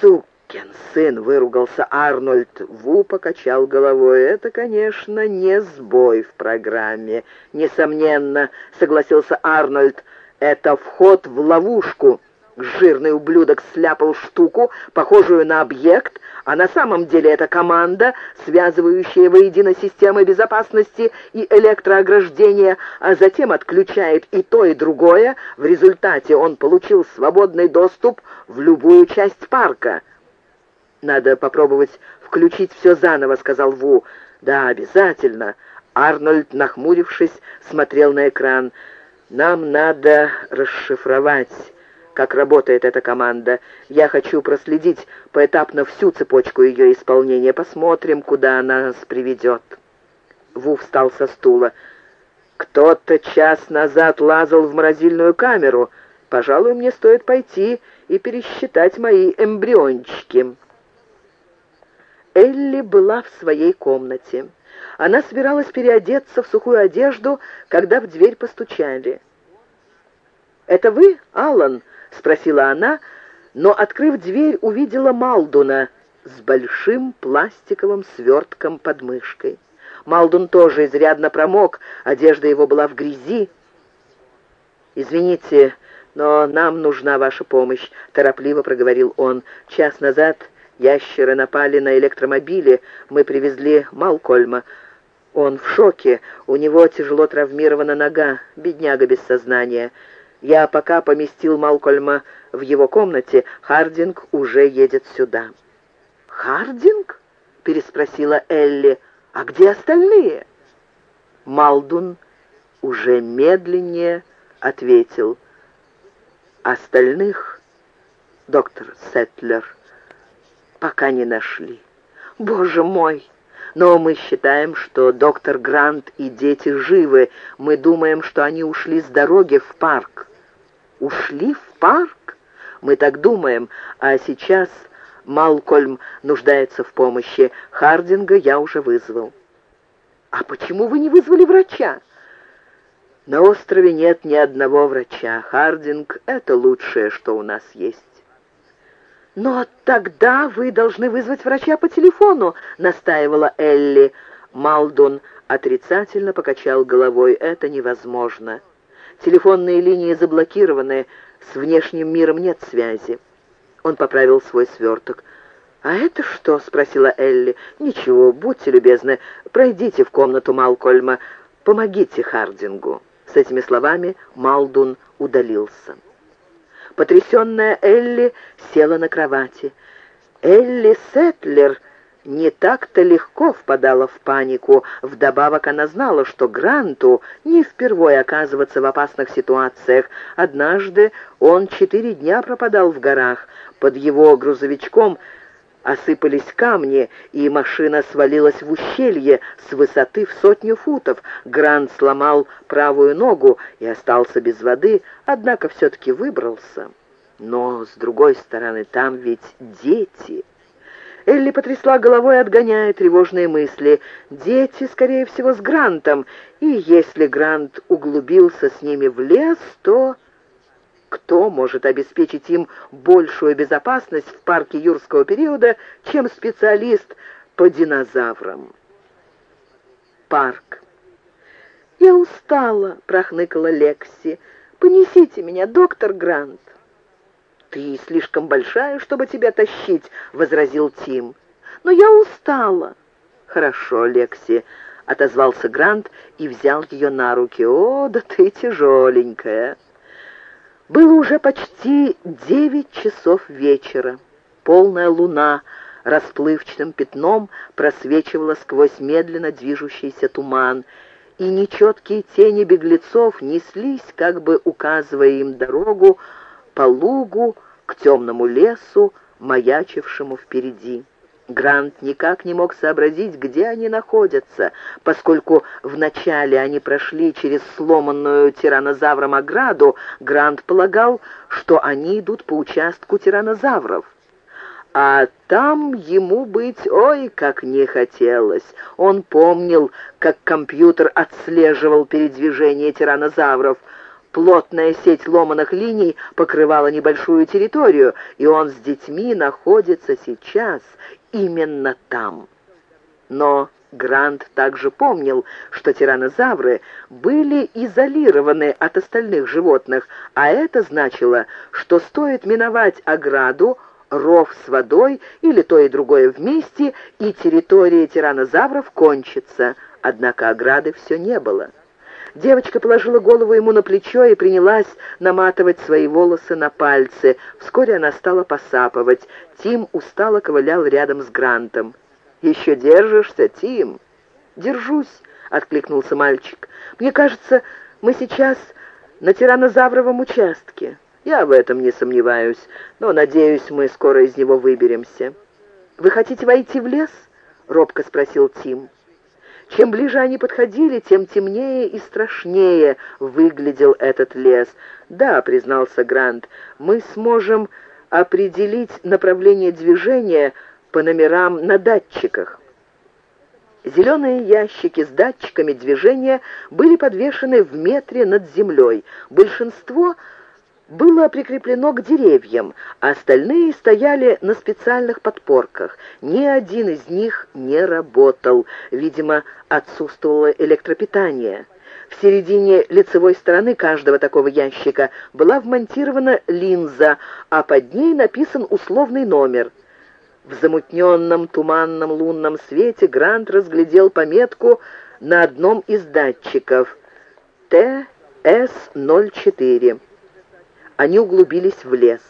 «Сукин сын!» — выругался Арнольд. Ву покачал головой. «Это, конечно, не сбой в программе. Несомненно», — согласился Арнольд. «Это вход в ловушку». Жирный ублюдок сляпал штуку, похожую на объект, а на самом деле это команда, связывающая воедино системы безопасности и электроограждения, а затем отключает и то, и другое. В результате он получил свободный доступ в любую часть парка. «Надо попробовать включить все заново», — сказал Ву. «Да, обязательно». Арнольд, нахмурившись, смотрел на экран. «Нам надо расшифровать» как работает эта команда. Я хочу проследить поэтапно всю цепочку ее исполнения. Посмотрим, куда она нас приведет». Ву встал со стула. «Кто-то час назад лазал в морозильную камеру. Пожалуй, мне стоит пойти и пересчитать мои эмбриончики». Элли была в своей комнате. Она собиралась переодеться в сухую одежду, когда в дверь постучали. «Это вы, Аллан?» — спросила она, но, открыв дверь, увидела Малдуна с большим пластиковым свертком под мышкой. Малдун тоже изрядно промок, одежда его была в грязи. «Извините, но нам нужна ваша помощь», — торопливо проговорил он. «Час назад ящеры напали на электромобили, мы привезли Малкольма. Он в шоке, у него тяжело травмирована нога, бедняга без сознания». Я пока поместил Малкольма в его комнате, Хардинг уже едет сюда». «Хардинг?» — переспросила Элли. «А где остальные?» Малдун уже медленнее ответил. «Остальных, доктор Сетлер, пока не нашли. Боже мой!» Но мы считаем, что доктор Грант и дети живы. Мы думаем, что они ушли с дороги в парк. Ушли в парк? Мы так думаем, а сейчас Малкольм нуждается в помощи. Хардинга я уже вызвал. А почему вы не вызвали врача? На острове нет ни одного врача. Хардинг — это лучшее, что у нас есть. «Но тогда вы должны вызвать врача по телефону», — настаивала Элли. Малдун отрицательно покачал головой. «Это невозможно. Телефонные линии заблокированы, с внешним миром нет связи». Он поправил свой сверток. «А это что?» — спросила Элли. «Ничего, будьте любезны, пройдите в комнату Малкольма, помогите Хардингу». С этими словами Малдун удалился. Потрясенная Элли села на кровати. Элли Сетлер не так-то легко впадала в панику. Вдобавок она знала, что Гранту не впервой оказываться в опасных ситуациях. Однажды он четыре дня пропадал в горах. Под его грузовичком осыпались камни, и машина свалилась в ущелье с высоты в сотню футов. Грант сломал правую ногу и остался без воды, однако все-таки выбрался. Но, с другой стороны, там ведь дети. Элли потрясла головой, отгоняя тревожные мысли. Дети, скорее всего, с Грантом, и если Грант углубился с ними в лес, то... Кто может обеспечить им большую безопасность в парке юрского периода, чем специалист по динозаврам? Парк. «Я устала», — прохныкала Лекси. «Понесите меня, доктор Грант». «Ты слишком большая, чтобы тебя тащить», — возразил Тим. «Но я устала». «Хорошо, Лекси», — отозвался Грант и взял ее на руки. «О, да ты тяжеленькая». Было уже почти девять часов вечера. Полная луна расплывчатым пятном просвечивала сквозь медленно движущийся туман, и нечеткие тени беглецов неслись, как бы указывая им дорогу, по лугу к темному лесу, маячившему впереди. Грант никак не мог сообразить, где они находятся, поскольку вначале они прошли через сломанную тиранозавром ограду, Грант полагал, что они идут по участку тиранозавров. А там ему быть ой, как не хотелось. Он помнил, как компьютер отслеживал передвижение тиранозавров. Плотная сеть ломаных линий покрывала небольшую территорию, и он с детьми находится сейчас именно там. Но Грант также помнил, что тираннозавры были изолированы от остальных животных, а это значило, что стоит миновать ограду, ров с водой или то и другое вместе, и территория тираннозавров кончится. Однако ограды все не было. Девочка положила голову ему на плечо и принялась наматывать свои волосы на пальцы. Вскоре она стала посапывать. Тим устало ковылял рядом с Грантом. «Еще держишься, Тим?» «Держусь», — откликнулся мальчик. «Мне кажется, мы сейчас на тираннозавровом участке. Я в этом не сомневаюсь, но, надеюсь, мы скоро из него выберемся». «Вы хотите войти в лес?» — робко спросил Тим. Чем ближе они подходили, тем темнее и страшнее выглядел этот лес. «Да», — признался Грант, — «мы сможем определить направление движения по номерам на датчиках». Зеленые ящики с датчиками движения были подвешены в метре над землей. Большинство было прикреплено к деревьям, а остальные стояли на специальных подпорках. Ни один из них не работал, видимо, отсутствовало электропитание. В середине лицевой стороны каждого такого ящика была вмонтирована линза, а под ней написан условный номер. В замутненном туманном лунном свете Грант разглядел пометку на одном из датчиков ТС-04. Они углубились в лес.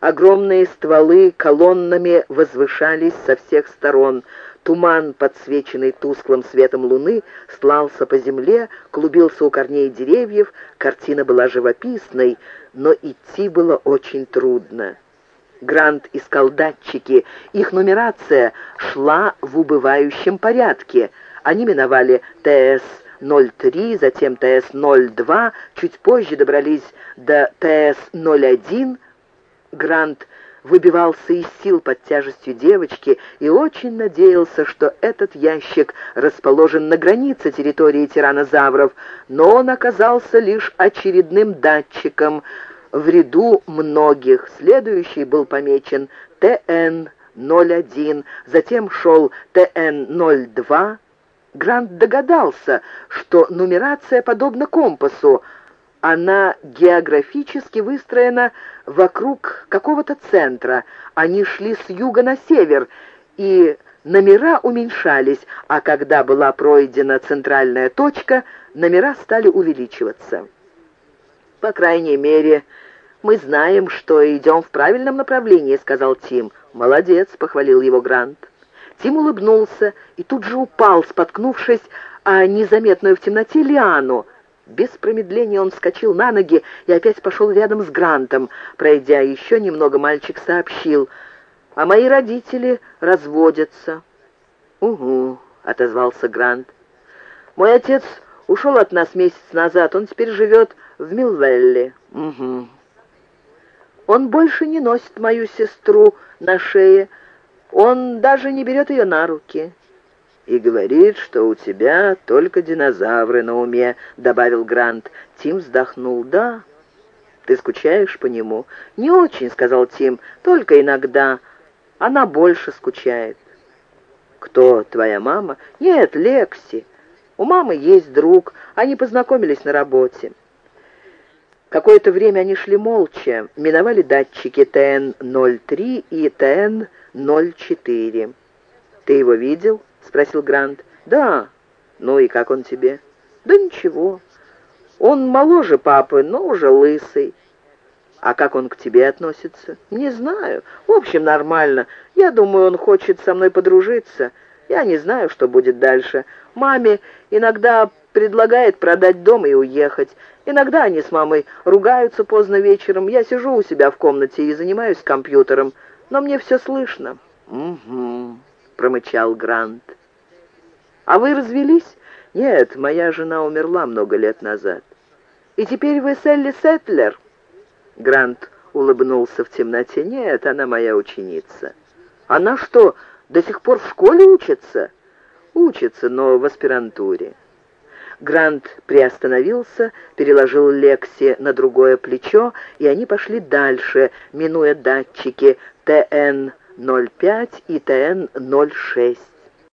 Огромные стволы колоннами возвышались со всех сторон. Туман, подсвеченный тусклым светом луны, слался по земле, клубился у корней деревьев. Картина была живописной, но идти было очень трудно. Грант искал датчики. Их нумерация шла в убывающем порядке. Они миновали ТС 03, затем ТС-02, чуть позже добрались до ТС-01. Грант выбивался из сил под тяжестью девочки и очень надеялся, что этот ящик расположен на границе территории тиранозавров, но он оказался лишь очередным датчиком в ряду многих. Следующий был помечен ТН-01, затем шел ТН-02, Грант догадался, что нумерация подобна компасу. Она географически выстроена вокруг какого-то центра. Они шли с юга на север, и номера уменьшались, а когда была пройдена центральная точка, номера стали увеличиваться. «По крайней мере, мы знаем, что идем в правильном направлении», — сказал Тим. «Молодец», — похвалил его Грант. Тим улыбнулся и тут же упал, споткнувшись о незаметную в темноте лиану. Без промедления он вскочил на ноги и опять пошел рядом с Грантом. Пройдя еще немного, мальчик сообщил, «А мои родители разводятся». «Угу», — отозвался Грант. «Мой отец ушел от нас месяц назад, он теперь живет в Милвелле». «Угу». «Он больше не носит мою сестру на шее», он даже не берет ее на руки. «И говорит, что у тебя только динозавры на уме», — добавил Грант. Тим вздохнул. «Да, ты скучаешь по нему?» «Не очень», — сказал Тим, — «только иногда. Она больше скучает». «Кто, твоя мама?» «Нет, Лекси. У мамы есть друг. Они познакомились на работе». Какое-то время они шли молча, миновали датчики ТН-03 и ТН-04. «Ты его видел?» — спросил Грант. «Да. Ну и как он тебе?» «Да ничего. Он моложе папы, но уже лысый». «А как он к тебе относится?» «Не знаю. В общем, нормально. Я думаю, он хочет со мной подружиться. Я не знаю, что будет дальше. Маме иногда предлагает продать дом и уехать. Иногда они с мамой ругаются поздно вечером. Я сижу у себя в комнате и занимаюсь компьютером, но мне все слышно». «Угу», — промычал Грант. «А вы развелись?» «Нет, моя жена умерла много лет назад». «И теперь вы Селли Сетлер?» Грант улыбнулся в темноте. «Нет, она моя ученица». «Она что, до сих пор в школе учится?» «Учится, но в аспирантуре». Грант приостановился, переложил Лекси на другое плечо, и они пошли дальше, минуя датчики ТН-05 и ТН-06.